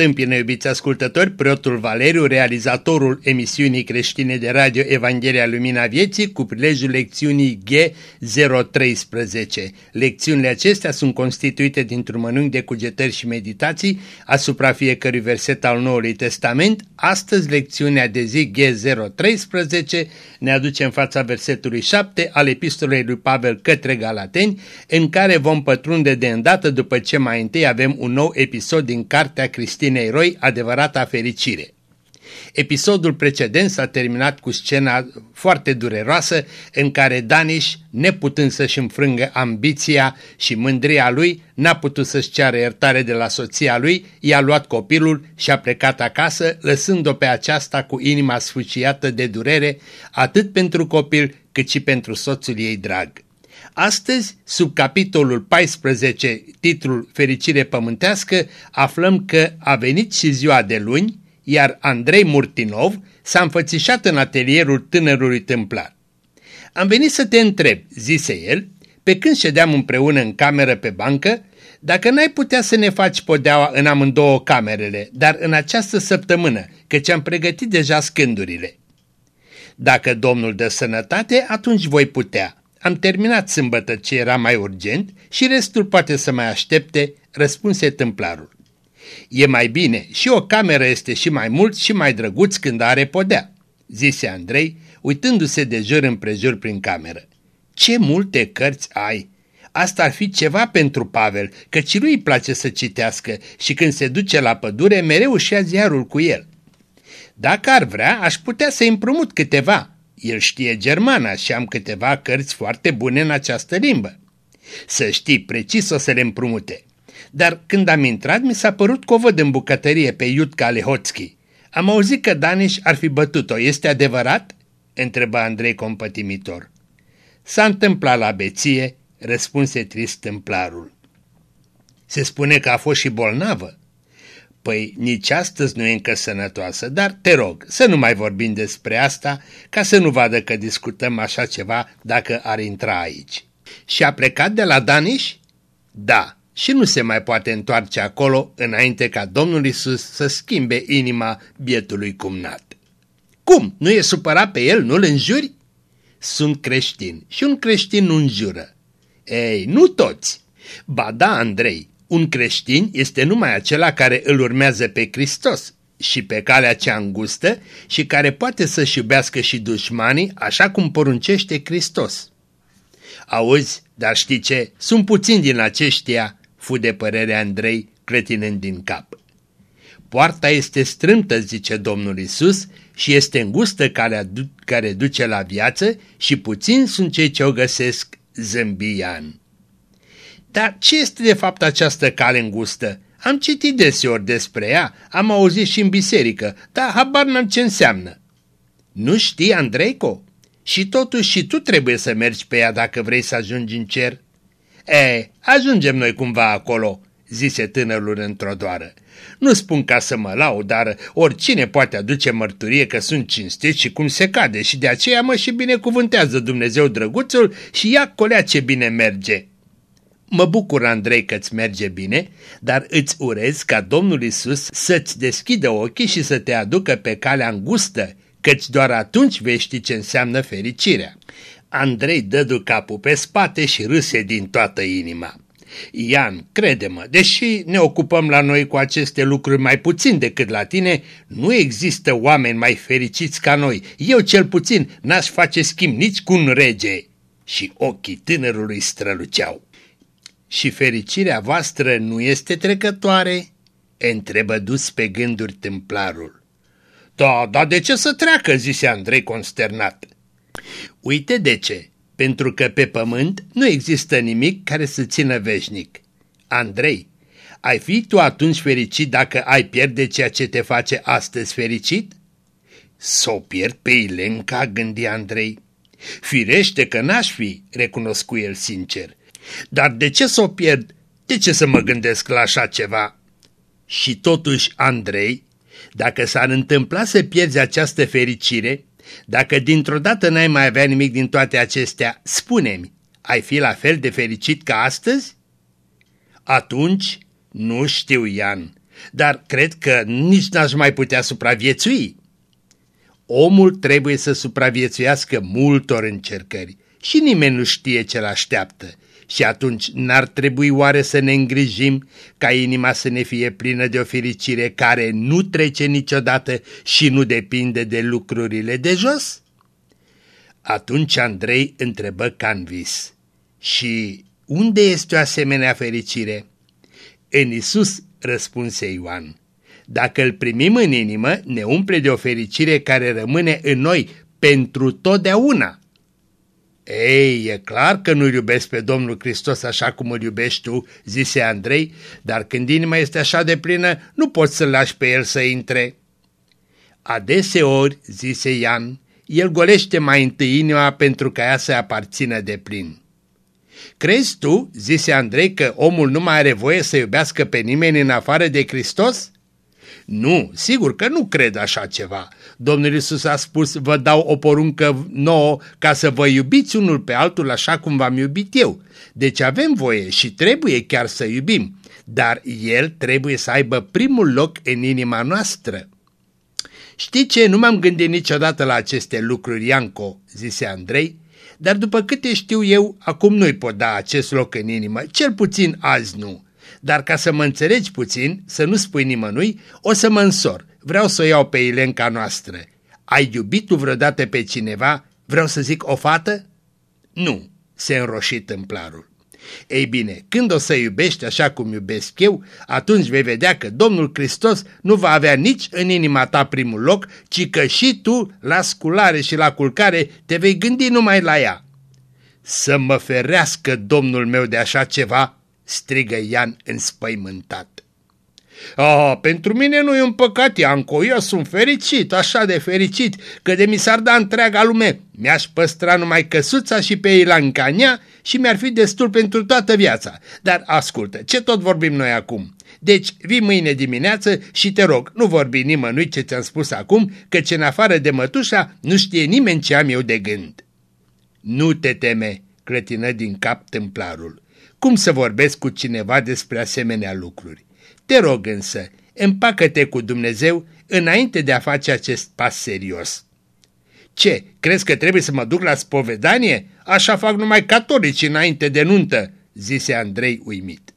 întâmpină, iubiți ascultători, preotul Valeriu, realizatorul emisiunii creștine de radio Evanghelia Lumina Vieții, cu prilejul lecțiunii G013. Lecțiunile acestea sunt constituite dintr-un mănânc de cugetări și meditații asupra fiecărui verset al Noului Testament. Astăzi, lecțiunea de zi G013 ne aduce în fața versetului 7 al epistolei lui Pavel către Galateni, în care vom pătrunde de îndată după ce mai întâi avem un nou episod din cartea Cristinei Roy, Adevărata fericire. Episodul precedent s-a terminat cu scena foarte dureroasă în care Daniș, neputând să-și înfrângă ambiția și mândria lui, n-a putut să-și ceară iertare de la soția lui, i-a luat copilul și a plecat acasă, lăsând-o pe aceasta cu inima sfâșiată de durere, atât pentru copil cât și pentru soțul ei drag. Astăzi, sub capitolul 14, titlul Fericire pământească, aflăm că a venit și ziua de luni, iar Andrei Murtinov s-a înfățișat în atelierul tânărului templar. Am venit să te întreb, zise el, pe când ședeam împreună în cameră pe bancă, dacă n-ai putea să ne faci podeaua în amândouă camerele, dar în această săptămână, căci am pregătit deja scândurile. Dacă Domnul dă sănătate, atunci voi putea, am terminat sâmbătă ce era mai urgent și restul poate să mai aștepte, răspunse tâmplarul. E mai bine și o cameră este și mai mult și mai drăguț când are podea, zise Andrei, uitându-se de jur împrejur prin cameră. Ce multe cărți ai! Asta ar fi ceva pentru Pavel, căci lui îi place să citească și când se duce la pădure mereu își ia ziarul cu el. Dacă ar vrea, aș putea să împrumut câteva, el știe germana și am câteva cărți foarte bune în această limbă. Să știi, precis o să le împrumute. Dar când am intrat, mi s-a părut că o văd în bucătărie pe Iutca Lehotski. Am auzit că Daniș ar fi bătut-o. Este adevărat? întrebă Andrei compătimitor. S-a întâmplat la beție, răspunse trist templarul. Se spune că a fost și bolnavă. Păi nici astăzi nu e încă sănătoasă, dar te rog să nu mai vorbim despre asta ca să nu vadă că discutăm așa ceva dacă ar intra aici. Și a plecat de la Daniș? Da, și nu se mai poate întoarce acolo înainte ca Domnul Isus să schimbe inima bietului cumnat. Cum? Nu e supărat pe el? Nu-l înjuri? Sunt creștin și un creștin nu înjură. Ei, nu toți. Ba da, Andrei, un creștin este numai acela care îl urmează pe Hristos și pe calea cea îngustă și care poate să-și iubească și dușmanii așa cum poruncește Hristos. Auzi, dar știi ce? Sunt puțini din aceștia, fu de părere Andrei, clătinând din cap. Poarta este strâmtă, zice Domnul Isus, și este îngustă calea care duce la viață și puțini sunt cei ce o găsesc, zâmbian. Dar ce este de fapt această cale îngustă? Am citit deseori despre ea, am auzit și în biserică, dar habar n-am ce înseamnă. Nu știi, Andreico? Și totuși și tu trebuie să mergi pe ea dacă vrei să ajungi în cer. E, ajungem noi cumva acolo, zise tânărul într-o doară. Nu spun ca să mă lau, dar oricine poate aduce mărturie că sunt cinstit și cum se cade și de aceea mă și binecuvântează Dumnezeu drăguțul și ia colea ce bine merge. Mă bucur, Andrei, că-ți merge bine, dar îți urez ca Domnul Isus să-ți deschidă ochii și să te aducă pe calea îngustă, căci doar atunci vei ști ce înseamnă fericirea. Andrei dădu capul pe spate și râse din toată inima. Ian, crede-mă, deși ne ocupăm la noi cu aceste lucruri mai puțin decât la tine, nu există oameni mai fericiți ca noi. Eu cel puțin n-aș face schimb nici cu un rege. Și ochii tânărului străluceau. Și fericirea voastră nu este trecătoare?" întrebă dus pe gânduri templarul. Da, dar de ce să treacă?" zise Andrei consternat. Uite de ce, pentru că pe pământ nu există nimic care să țină veșnic. Andrei, ai fi tu atunci fericit dacă ai pierde ceea ce te face astăzi fericit? Să o pierd pe Ilenca, gândi Andrei. Firește că n-aș fi, recunoscu el sincer, dar de ce să o pierd? De ce să mă gândesc la așa ceva? Și totuși, Andrei, dacă s-ar întâmpla să pierzi această fericire, dacă dintr-o dată n-ai mai avea nimic din toate acestea, spune-mi, ai fi la fel de fericit ca astăzi? Atunci, nu știu, Ian, dar cred că nici n-aș mai putea supraviețui. Omul trebuie să supraviețuiască multor încercări și nimeni nu știe ce-l așteaptă. Și atunci n-ar trebui oare să ne îngrijim ca inima să ne fie plină de o fericire care nu trece niciodată și nu depinde de lucrurile de jos? Atunci Andrei întrebă Canvis, și unde este o asemenea fericire? În Isus, răspunse Ioan. Dacă îl primim în inimă, ne umple de o fericire care rămâne în noi pentru totdeauna. Ei, e clar că nu-L iubesc pe Domnul Hristos așa cum îl iubești tu, zise Andrei, dar când inima este așa de plină, nu poți să-L lași pe El să intre. Adeseori, zise Ian, El golește mai întâi inima pentru ca ea să aparțină de plin. Crezi tu, zise Andrei, că omul nu mai are voie să iubească pe nimeni în afară de Hristos? Nu, sigur că nu cred așa ceva. Domnul Iisus a spus, vă dau o poruncă nouă ca să vă iubiți unul pe altul așa cum v-am iubit eu. Deci avem voie și trebuie chiar să iubim, dar El trebuie să aibă primul loc în inima noastră. Știi ce, nu m-am gândit niciodată la aceste lucruri, Ianco, zise Andrei, dar după câte știu eu, acum nu-i pot da acest loc în inimă, cel puțin azi nu. Dar ca să mă înțelegi puțin, să nu spui nimănui, o să mă însor. Vreau să o iau pe Ilenca noastră. Ai iubit tu vreodată pe cineva? Vreau să zic o fată? Nu, se înroșit tâmplarul. Ei bine, când o să iubești așa cum iubesc eu, atunci vei vedea că Domnul Hristos nu va avea nici în inima ta primul loc, ci că și tu, la sculare și la culcare, te vei gândi numai la ea. Să mă ferească Domnul meu de așa ceva, strigă Ian înspăimântat. Ah, pentru mine nu e un păcat, Ianco, eu sunt fericit, așa de fericit, că de mi s-ar da întreaga lume. Mi-aș păstra numai căsuța și pe Ilancania și mi-ar fi destul pentru toată viața. Dar ascultă, ce tot vorbim noi acum? Deci vii mâine dimineață și te rog, nu vorbi nimănui ce ți-am spus acum, căci în afară de mătușa nu știe nimeni ce am eu de gând. Nu te teme, clătină din cap templarul. Cum să vorbesc cu cineva despre asemenea lucruri? Te rog însă, împacă-te cu Dumnezeu înainte de a face acest pas serios. Ce, crezi că trebuie să mă duc la spovedanie? Așa fac numai catolici înainte de nuntă, zise Andrei uimit.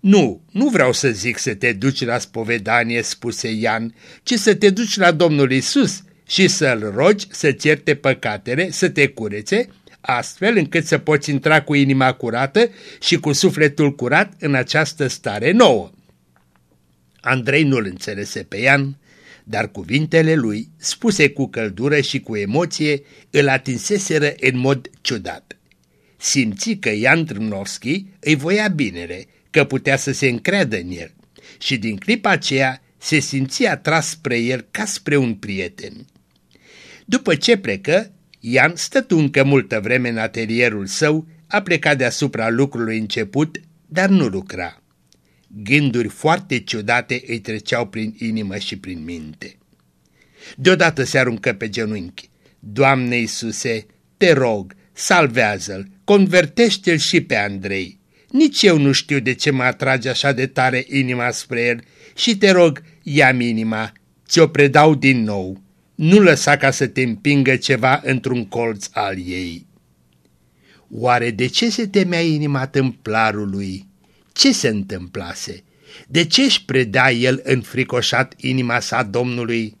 Nu, nu vreau să zic să te duci la spovedanie, spuse Ian, ci să te duci la Domnul Isus și să-L rogi să ierte păcatele, să te curețe, astfel încât să poți intra cu inima curată și cu sufletul curat în această stare nouă. Andrei nu-l înțelese pe Ian, dar cuvintele lui, spuse cu căldură și cu emoție, îl atinseseră în mod ciudat. Simți că Ian Trânovski îi voia binele, că putea să se încreadă în el și din clipa aceea se simțea atras spre el ca spre un prieten. După ce plecă, Ian stătu încă multă vreme în atelierul său, a plecat deasupra lucrului început, dar nu lucra. Gânduri foarte ciudate îi treceau prin inimă și prin minte. Deodată se aruncă pe genunchi. Doamne Iisuse, te rog, salvează-l, convertește-l și pe Andrei. Nici eu nu știu de ce mă atrage așa de tare inima spre el și te rog, ia-mi inima, ți-o predau din nou. Nu lăsa ca să te împingă ceva într-un colț al ei. Oare de ce se temea inima tâmplarului? Ce se întâmplase? De ce își preda el înfricoșat inima sa Domnului?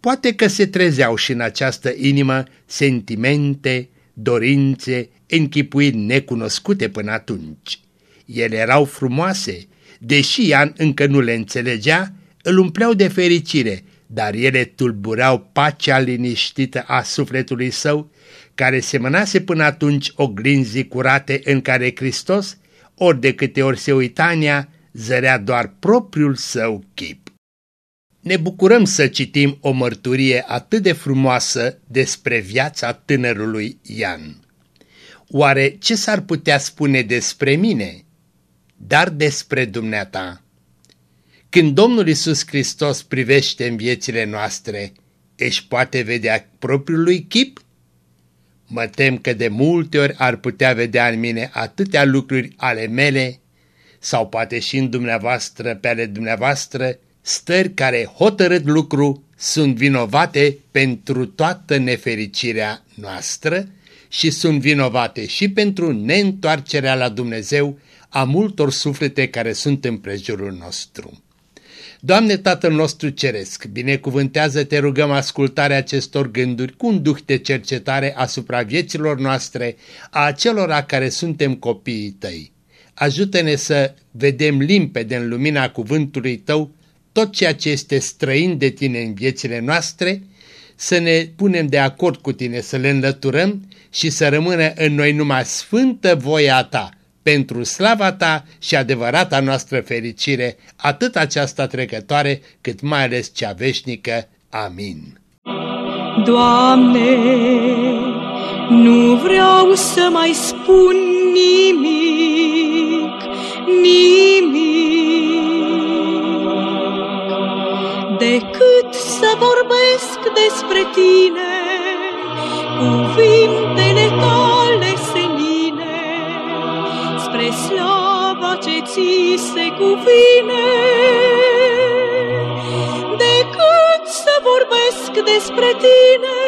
Poate că se trezeau și în această inimă sentimente, dorințe, închipuiri necunoscute până atunci. Ele erau frumoase, deși Ian încă nu le înțelegea, îl umpleau de fericire, dar ele tulburau pacea liniștită a sufletului său, care semănase până atunci oglinzii curate în care Hristos ori de câte ori se uitania, zărea doar propriul său chip. Ne bucurăm să citim o mărturie atât de frumoasă despre viața tânărului Ian. Oare ce s-ar putea spune despre mine, dar despre dumneata? Când Domnul Isus Hristos privește în viețile noastre, își poate vedea propriul lui chip? Mă tem că de multe ori ar putea vedea în mine atâtea lucruri ale mele sau poate și în dumneavoastră, pe ale dumneavoastră, stări care hotărât lucru sunt vinovate pentru toată nefericirea noastră și sunt vinovate și pentru neîntoarcerea la Dumnezeu a multor suflete care sunt în prejurul nostru. Doamne Tatăl nostru Ceresc, binecuvântează-te rugăm ascultarea acestor gânduri cu un duh de cercetare asupra vieților noastre, a acelora care suntem copiii tăi. Ajută-ne să vedem limpede în lumina cuvântului tău tot ceea ce este străin de tine în viețile noastre, să ne punem de acord cu tine, să le înlăturăm și să rămână în noi numai sfântă voia ta, pentru slava ta și adevărata noastră fericire, atât aceasta trecătoare, cât mai ales cea veșnică. Amin. Doamne, nu vreau să mai spun nimic, nimic, decât să vorbesc despre Tine, cuvintele Tale senine, spre slava ce ți se cuvine. Decât să vorbesc despre Tine,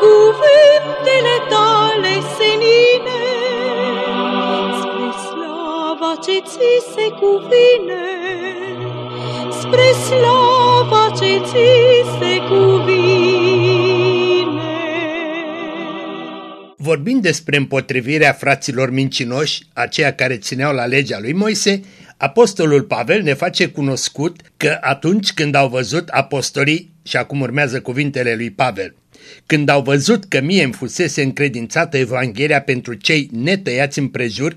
cuvintele Tale senine, spre slava ce ți se cuvine spre slava ce ți se cuvine. Vorbind despre împotrivirea fraților mincinoși, aceia care țineau la legea lui Moise, Apostolul Pavel ne face cunoscut că atunci când au văzut apostolii, și acum urmează cuvintele lui Pavel, când au văzut că mie îmi fusese încredințată Evanghelia pentru cei netăiați împrejur,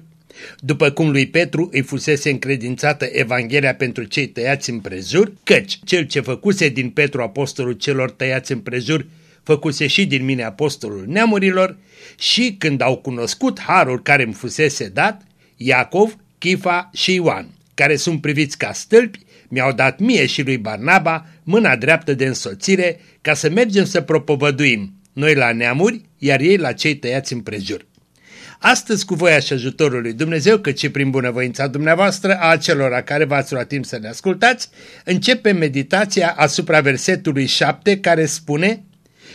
după cum lui Petru îi fusese încredințată Evanghelia pentru cei tăiați împrejur, căci cel ce făcuse din Petru apostolul celor tăiați împrejur, făcuse și din mine apostolul neamurilor, și când au cunoscut harul care îmi fusese dat, Iacov, Chifa și Ioan, care sunt priviți ca stâlpi, mi-au dat mie și lui Barnaba mâna dreaptă de însoțire ca să mergem să propovăduim, noi la neamuri, iar ei la cei tăiați împrejur. Astăzi, cu voia și ajutorul lui Dumnezeu, cât și prin bunăvoința dumneavoastră, a acelora care v-ați luat timp să ne ascultați, începe meditația asupra versetului 7 care spune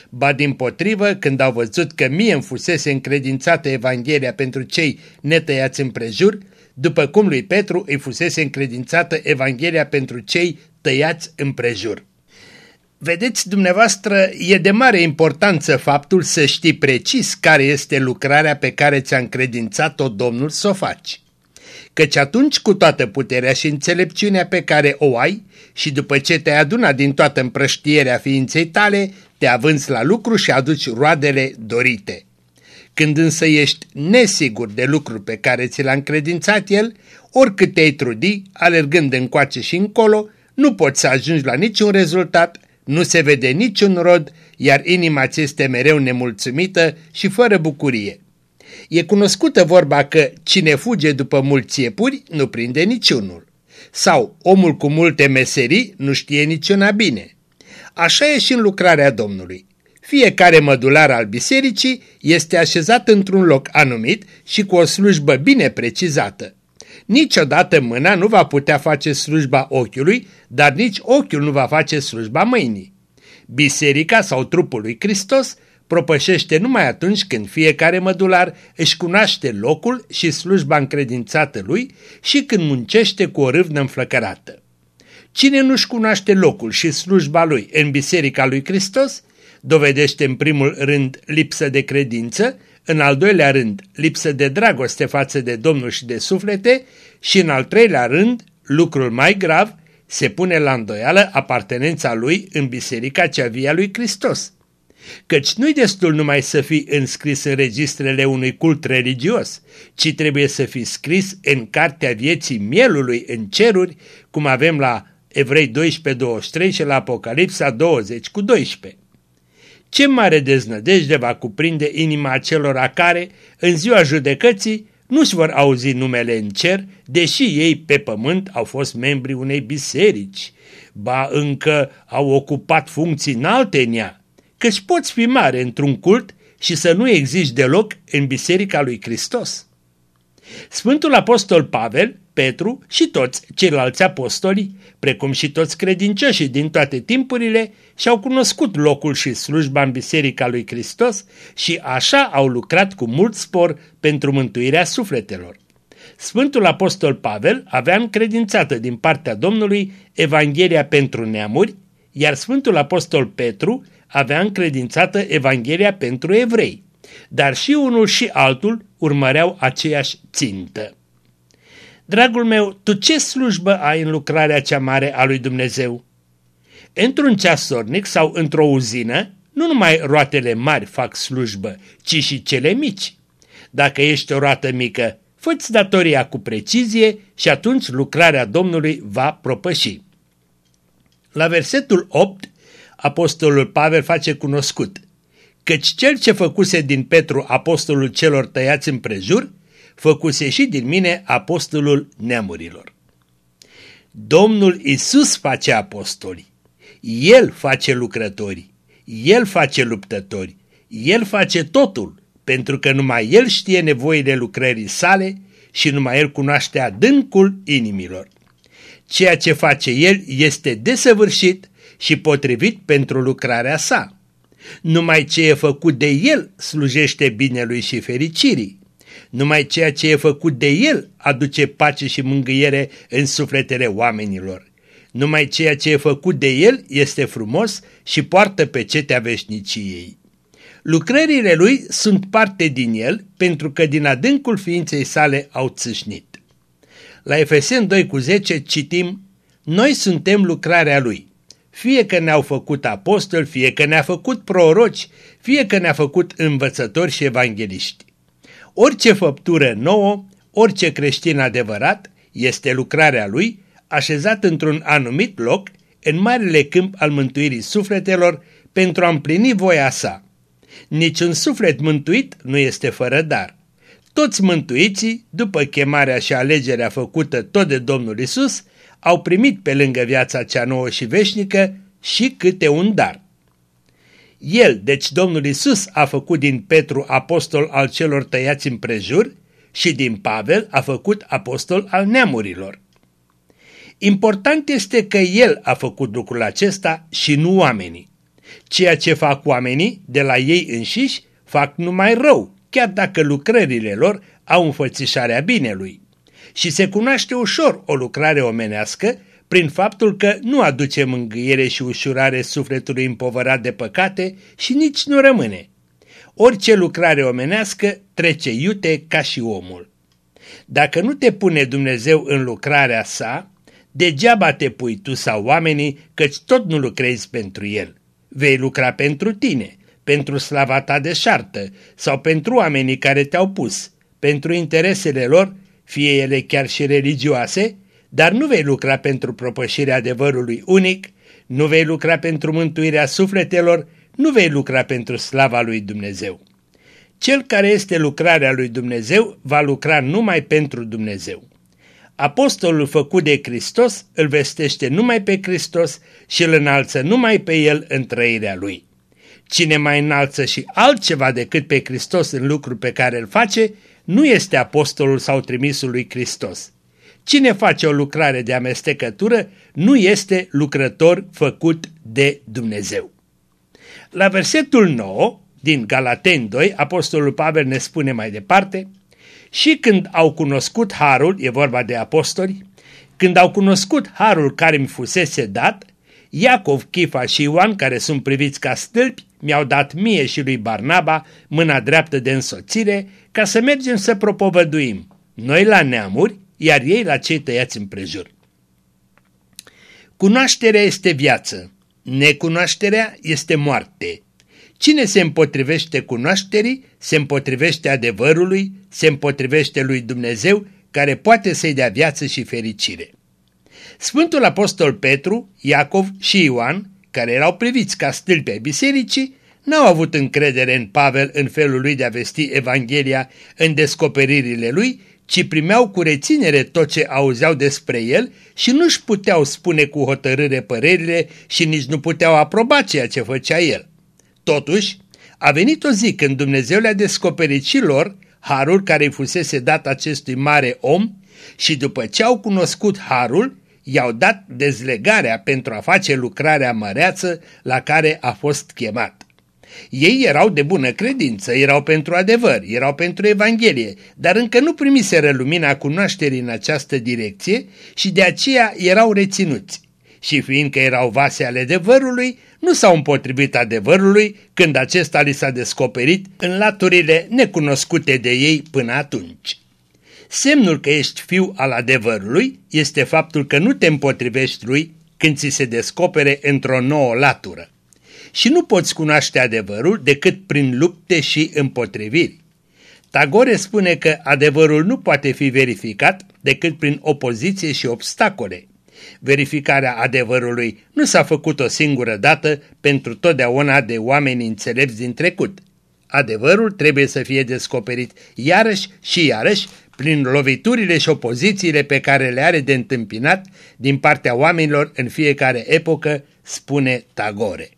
Ba din potrivă, când au văzut că mie îmi fusese încredințată Evanghelia pentru cei netăiați împrejur, după cum lui Petru îi fusese încredințată Evanghelia pentru cei tăiați împrejur. Vedeți, dumneavoastră, e de mare importanță faptul să știi precis care este lucrarea pe care ți-a încredințat-o Domnul să o faci. Căci atunci cu toată puterea și înțelepciunea pe care o ai și după ce te-ai adunat din toată împrăștierea ființei tale, te avânți la lucru și aduci roadele dorite. Când însă ești nesigur de lucru pe care ți l-a încredințat el, oricât te-ai trudi, alergând încoace și încolo, nu poți să ajungi la niciun rezultat nu se vede niciun rod, iar inima ți este mereu nemulțumită și fără bucurie. E cunoscută vorba că cine fuge după mulți iepuri nu prinde niciunul. Sau omul cu multe meserii nu știe niciuna bine. Așa e și în lucrarea Domnului. Fiecare mădular al bisericii este așezat într-un loc anumit și cu o slujbă bine precizată. Niciodată mâna nu va putea face slujba ochiului, dar nici ochiul nu va face slujba mâinii. Biserica sau trupul lui Hristos propășește numai atunci când fiecare mădular își cunoaște locul și slujba încredințată lui și când muncește cu o râvnă înflăcărată. Cine nu-și cunoaște locul și slujba lui în Biserica lui Hristos, dovedește în primul rând lipsă de credință în al doilea rând lipsă de dragoste față de Domnul și de suflete și în al treilea rând, lucrul mai grav, se pune la îndoială apartenența lui în biserica cea via lui Hristos. Căci nu-i destul numai să fii înscris în registrele unui cult religios, ci trebuie să fii scris în cartea vieții mielului în ceruri, cum avem la Evrei 12.23 și la Apocalipsa 20 cu 12. Ce mare deznădejde va cuprinde inima acelora care, în ziua judecății, nu-și vor auzi numele în cer, deși ei pe pământ au fost membri unei biserici, ba încă au ocupat funcții înalte în ea, căci poți fi mare într-un cult și să nu existi deloc în biserica lui Hristos. Sfântul Apostol Pavel, Petru și toți ceilalți apostoli, precum și toți credincioșii din toate timpurile, și-au cunoscut locul și slujba în Biserica lui Hristos și așa au lucrat cu mult spor pentru mântuirea sufletelor. Sfântul Apostol Pavel avea încredințată din partea Domnului Evanghelia pentru neamuri, iar Sfântul Apostol Petru avea încredințată Evanghelia pentru evrei, dar și unul și altul urmăreau aceeași țintă. Dragul meu, tu ce slujbă ai în lucrarea cea mare a lui Dumnezeu? Într-un ceasornic sau într-o uzină, nu numai roatele mari fac slujbă, ci și cele mici. Dacă ești o roată mică, fă datoria cu precizie și atunci lucrarea Domnului va propăși. La versetul 8, apostolul Pavel face cunoscut, căci cel ce făcuse din Petru apostolul celor tăiați în prejur, făcuse și din mine apostolul neamurilor. Domnul Isus face apostoli, El face lucrători, El face luptători, El face totul, pentru că numai El știe nevoile lucrării sale și numai El cunoaște adâncul inimilor. Ceea ce face El este desăvârșit și potrivit pentru lucrarea sa. Numai ce e făcut de El slujește binelui și fericirii. Numai ceea ce e făcut de El aduce pace și mângâiere în sufletele oamenilor. Numai ceea ce e făcut de El este frumos și poartă pe cetea veșniciei. Lucrările lui sunt parte din el pentru că din adâncul ființei sale au țâșnit. La Efesen 2 cu 10 citim, Noi suntem lucrarea lui, fie că ne-au făcut apostoli, fie că ne-a făcut proroci, fie că ne-a făcut învățători și evangeliști. Orice făptură nouă, orice creștin adevărat, este lucrarea lui, așezat într-un anumit loc, în marele câmp al mântuirii sufletelor, pentru a împlini voia sa. Niciun suflet mântuit nu este fără dar. Toți mântuiții, după chemarea și alegerea făcută tot de Domnul Isus, au primit pe lângă viața cea nouă și veșnică și câte un dar. El, deci Domnul Isus, a făcut din Petru apostol al celor tăiați în prejur și din Pavel a făcut apostol al neamurilor. Important este că el a făcut lucrul acesta și nu oamenii. Ceea ce fac oamenii de la ei înșiși fac numai rău, chiar dacă lucrările lor au înfățișarea binelui. Și se cunoaște ușor o lucrare omenească prin faptul că nu aduce mângâiere și ușurare sufletului împovărat de păcate și nici nu rămâne. Orice lucrare omenească trece iute ca și omul. Dacă nu te pune Dumnezeu în lucrarea sa, degeaba te pui tu sau oamenii, căci tot nu lucrezi pentru El. Vei lucra pentru tine, pentru slava ta de șartă sau pentru oamenii care te-au pus, pentru interesele lor, fie ele chiar și religioase, dar nu vei lucra pentru propășirea adevărului unic, nu vei lucra pentru mântuirea sufletelor, nu vei lucra pentru slava lui Dumnezeu. Cel care este lucrarea lui Dumnezeu va lucra numai pentru Dumnezeu. Apostolul făcut de Hristos îl vestește numai pe Hristos și îl înalță numai pe el în trăirea lui. Cine mai înalță și altceva decât pe Hristos în lucrul pe care îl face, nu este apostolul sau trimisul lui Hristos. Cine face o lucrare de amestecătură nu este lucrător făcut de Dumnezeu. La versetul 9 din Galaten 2, apostolul Pavel ne spune mai departe, și când au cunoscut harul, e vorba de apostoli, când au cunoscut harul care mi fusese dat, Iacov, Chifa și Ioan, care sunt priviți ca stâlpi, mi-au dat mie și lui Barnaba mâna dreaptă de însoțire ca să mergem să propovăduim, noi la neamuri, iar ei la cei tăiați împrejur. Cunoașterea este viață, necunoașterea este moarte. Cine se împotrivește cunoașterii, se împotrivește adevărului, se împotrivește lui Dumnezeu, care poate să-i dea viață și fericire. Sfântul Apostol Petru, Iacov și Ioan, care erau priviți ca stâlpi ai bisericii, n-au avut încredere în Pavel în felul lui de a vesti Evanghelia în descoperirile lui, ci primeau cu reținere tot ce auzeau despre el și nu-și puteau spune cu hotărâre părerile și nici nu puteau aproba ceea ce făcea el. Totuși, a venit o zi când Dumnezeu le-a descoperit și lor harul care îi fusese dat acestui mare om și după ce au cunoscut harul, i-au dat dezlegarea pentru a face lucrarea măreață la care a fost chemat. Ei erau de bună credință, erau pentru adevăr, erau pentru Evanghelie, dar încă nu primiseră lumina cunoașterii în această direcție și de aceea erau reținuți. Și fiindcă erau vase ale adevărului, nu s-au împotrivit adevărului când acesta li s-a descoperit în laturile necunoscute de ei până atunci. Semnul că ești fiu al adevărului este faptul că nu te împotrivești lui când ți se descopere într-o nouă latură. Și nu poți cunoaște adevărul decât prin lupte și împotriviri. Tagore spune că adevărul nu poate fi verificat decât prin opoziție și obstacole. Verificarea adevărului nu s-a făcut o singură dată pentru totdeauna de oameni înțelepți din trecut. Adevărul trebuie să fie descoperit iarăși și iarăși prin loviturile și opozițiile pe care le are de întâmpinat din partea oamenilor în fiecare epocă, spune Tagore.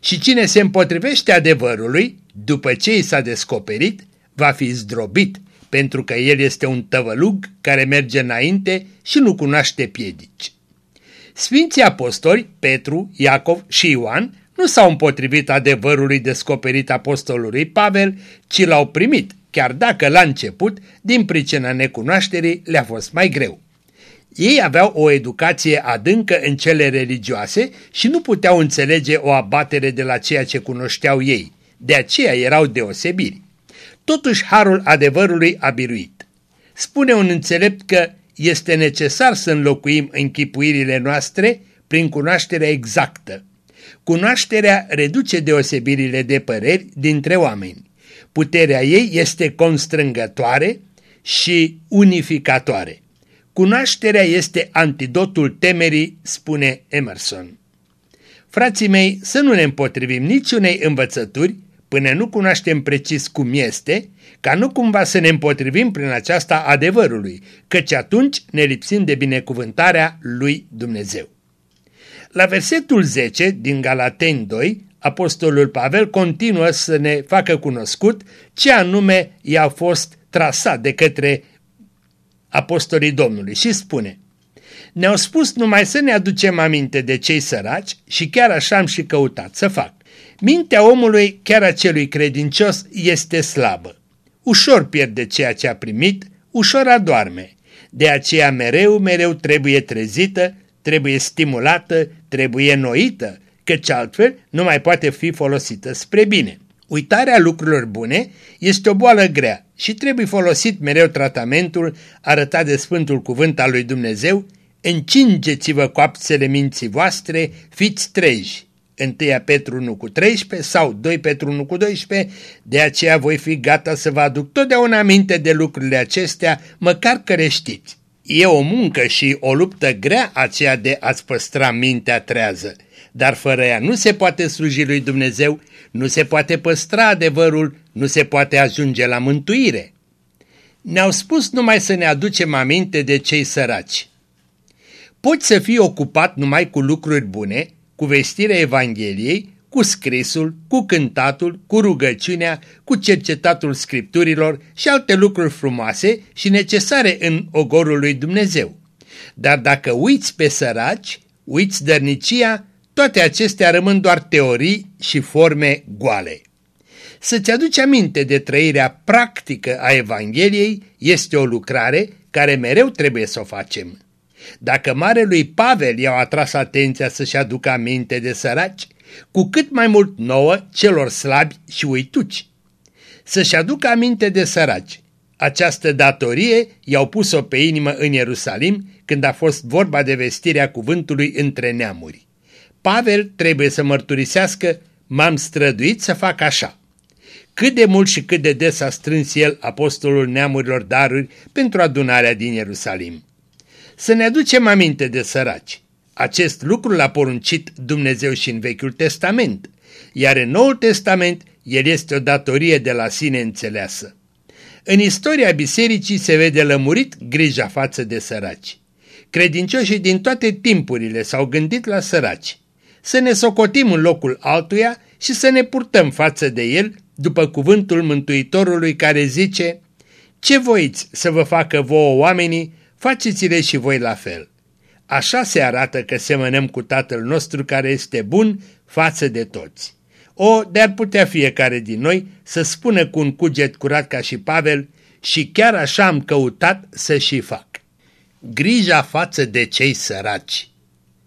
Și cine se împotrivește adevărului, după ce i s-a descoperit, va fi zdrobit, pentru că el este un tăvălug care merge înainte și nu cunoaște piedici. Sfinții apostoli, Petru, Iacov și Ioan, nu s-au împotrivit adevărului descoperit apostolului Pavel, ci l-au primit, chiar dacă la început, din pricina necunoașterii, le-a fost mai greu. Ei aveau o educație adâncă în cele religioase și nu puteau înțelege o abatere de la ceea ce cunoșteau ei, de aceea erau deosebiri. Totuși harul adevărului a biruit. Spune un înțelept că este necesar să înlocuim închipuirile noastre prin cunoașterea exactă. Cunoașterea reduce deosebirile de păreri dintre oameni. Puterea ei este constrângătoare și unificatoare. Cunoașterea este antidotul temerii, spune Emerson. Frații mei, să nu ne împotrivim niciunei învățături până nu cunoaștem precis cum este, ca nu cumva să ne împotrivim prin aceasta adevărului, căci atunci ne lipsim de binecuvântarea lui Dumnezeu. La versetul 10 din Galateni 2, Apostolul Pavel continuă să ne facă cunoscut ce anume i-a fost trasat de către apostolii Domnului și spune Ne-au spus numai să ne aducem aminte de cei săraci și chiar așa am și căutat să fac. Mintea omului, chiar a celui credincios, este slabă. Ușor pierde ceea ce a primit, ușor adorme. De aceea mereu, mereu trebuie trezită, trebuie stimulată, trebuie noită, căci altfel nu mai poate fi folosită spre bine. Uitarea lucrurilor bune este o boală grea și trebuie folosit mereu tratamentul arătat de Sfântul Cuvânt al lui Dumnezeu, încingeți-vă coapsele minții voastre, fiți treji. 1 Petru 1 cu 13 sau 2 Petru 1 cu 12, de aceea voi fi gata să vă aduc totdeauna aminte de lucrurile acestea, măcar că le știți. E o muncă și o luptă grea aceea de a-ți păstra mintea trează, dar fără ea nu se poate sluji lui Dumnezeu, nu se poate păstra adevărul, nu se poate ajunge la mântuire. Ne-au spus numai să ne aducem aminte de cei săraci. Poți să fii ocupat numai cu lucruri bune, cu vestirea Evangheliei, cu scrisul, cu cântatul, cu rugăciunea, cu cercetatul scripturilor și alte lucruri frumoase și necesare în ogorul lui Dumnezeu. Dar dacă uiți pe săraci, uiți dărnicia, toate acestea rămân doar teorii și forme goale. Să-ți aduci aminte de trăirea practică a Evangheliei este o lucrare care mereu trebuie să o facem. Dacă marelui Pavel i-au atras atenția să-și aducă aminte de săraci, cu cât mai mult nouă celor slabi și uituci. Să-și aducă aminte de săraci. Această datorie i-au pus-o pe inimă în Ierusalim când a fost vorba de vestirea cuvântului între neamuri. Pavel trebuie să mărturisească, m-am străduit să fac așa. Cât de mult și cât de des a strâns el apostolul neamurilor daruri pentru adunarea din Ierusalim. Să ne aducem aminte de săraci. Acest lucru l-a poruncit Dumnezeu și în Vechiul Testament, iar în Noul Testament el este o datorie de la sine înțeleasă. În istoria bisericii se vede lămurit grija față de săraci. Credincioșii din toate timpurile s-au gândit la săraci. Să ne socotim în locul altuia și să ne purtăm față de el după cuvântul Mântuitorului care zice Ce voiți să vă facă vouă oamenii, faceți-le și voi la fel. Așa se arată că semănăm cu Tatăl nostru care este bun față de toți. O, de-ar putea fiecare din noi să spună cu un cuget curat ca și Pavel și chiar așa am căutat să și fac. Grija față de cei săraci.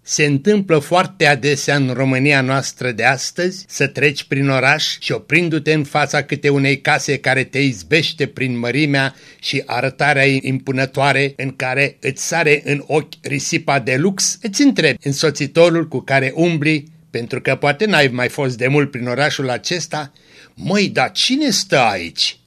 Se întâmplă foarte adesea în România noastră de astăzi să treci prin oraș și oprindu-te în fața câte unei case care te izbește prin mărimea și arătarea impunătoare în care îți sare în ochi risipa de lux, îți întrebi însoțitorul cu care umbli, pentru că poate n-ai mai fost de mult prin orașul acesta, măi, dar cine stă aici?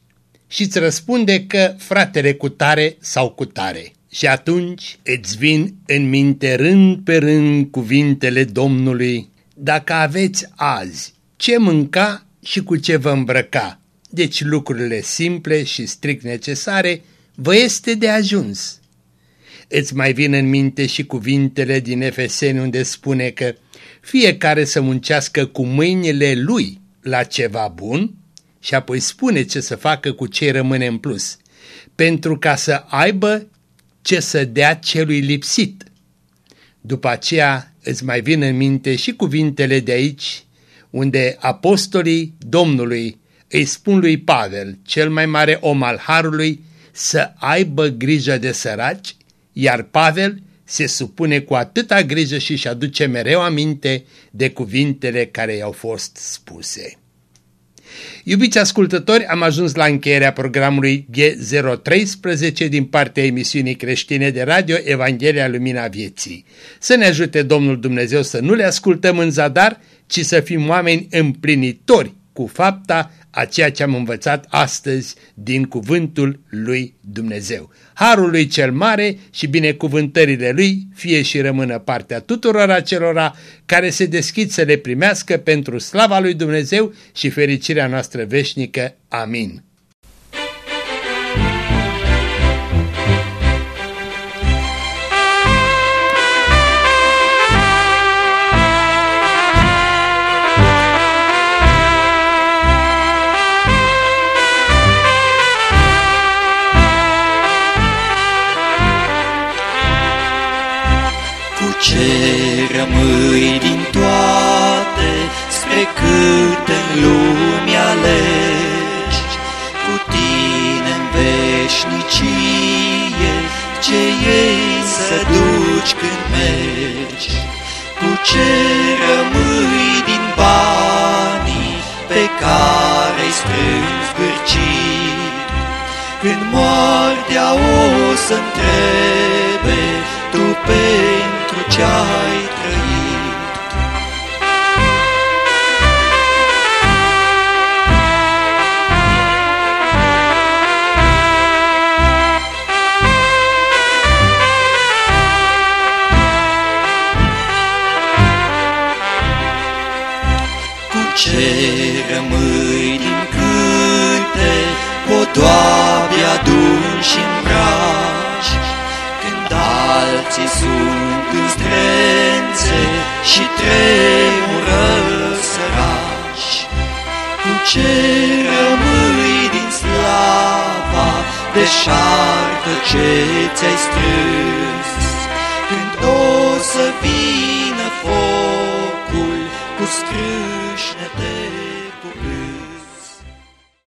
Și îți răspunde că fratele cu tare sau cu tare. Și atunci îți vin în minte rând pe rând cuvintele Domnului, dacă aveți azi ce mânca și cu ce vă îmbrăca, deci lucrurile simple și strict necesare, vă este de ajuns. Îți mai vin în minte și cuvintele din Efeseni unde spune că fiecare să muncească cu mâinile lui la ceva bun și apoi spune ce să facă cu ce rămâne în plus, pentru ca să aibă ce să dea celui lipsit. După aceea îți mai vin în minte și cuvintele de aici, unde apostolii Domnului îi spun lui Pavel, cel mai mare om al Harului, să aibă grijă de săraci, iar Pavel se supune cu atâta grijă și își aduce mereu aminte de cuvintele care i-au fost spuse. Iubiți ascultători, am ajuns la încheierea programului G013 din partea emisiunii creștine de radio Evanghelia Lumina Vieții. Să ne ajute Domnul Dumnezeu să nu le ascultăm în zadar, ci să fim oameni împlinitori cu fapta a ceea ce am învățat astăzi din cuvântul lui Dumnezeu. Harul lui cel mare și binecuvântările lui fie și rămână partea tuturor acelora care se deschid să le primească pentru slava lui Dumnezeu și fericirea noastră veșnică. Amin. Rămâi din toate spre cât în lume alegi. Cu tine în veșnicie ce ei să duci când mergi. Cu ce rămâi din banii pe care-i strângi zbârcit. Când moartea o să slava deșartă ce ți-ai strâns,